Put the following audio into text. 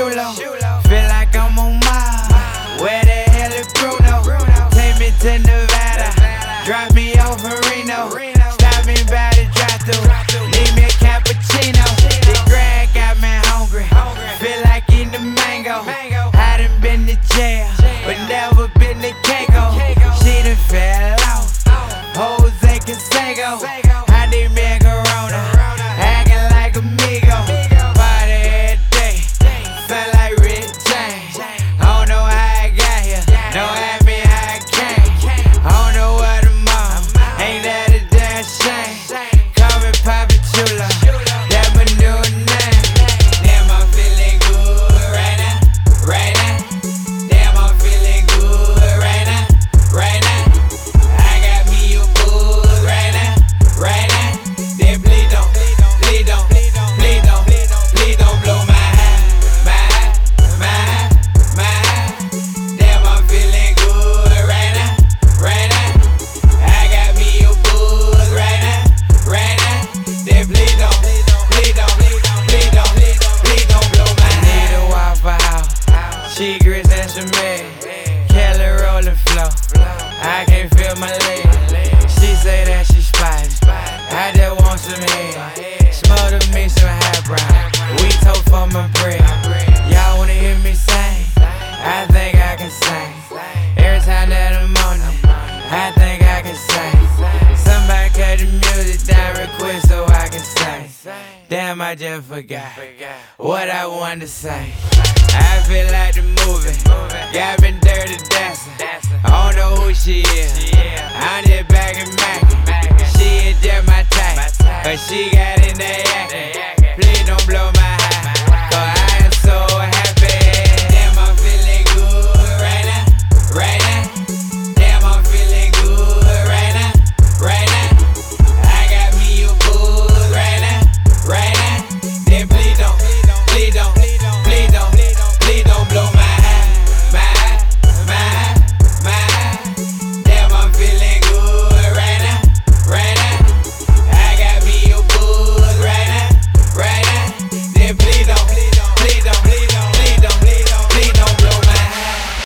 Shulo. Feel like I'm on Mars. Where the hell is Bruno? Take me to Nevada. Drive me She grits and some egg. Kelly rolling flow. I can't feel my leg. She say that she spicy. I just want some head. Smother me some high brown. We toast for my bread. Y'all wanna hear me sing? I think I can sing. Every time that I'm on it, I think I can sing. Somebody cut the music down real so I can sing. Damn, I just forgot what I wanted to say. I feel like. Got been dirty dancing. I don't know who she is. I'm just back and Mac. She is just my type. But she got